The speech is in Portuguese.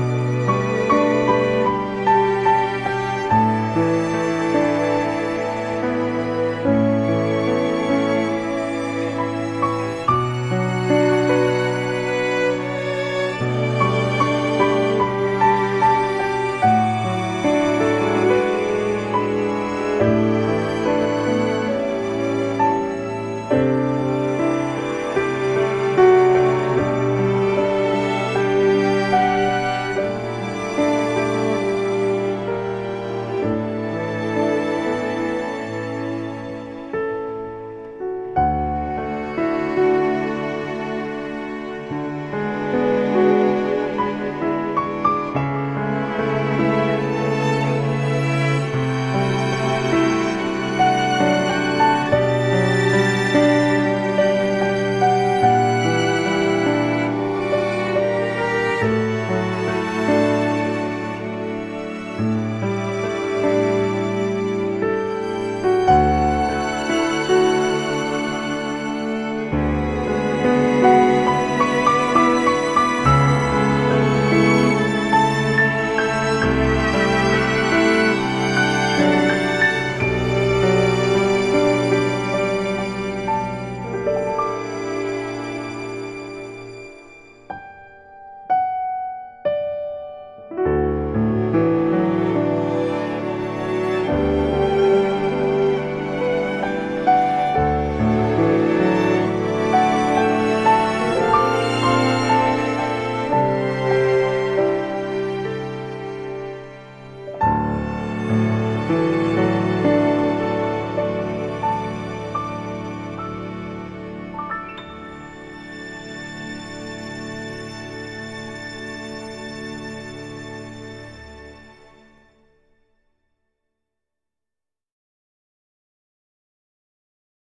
Música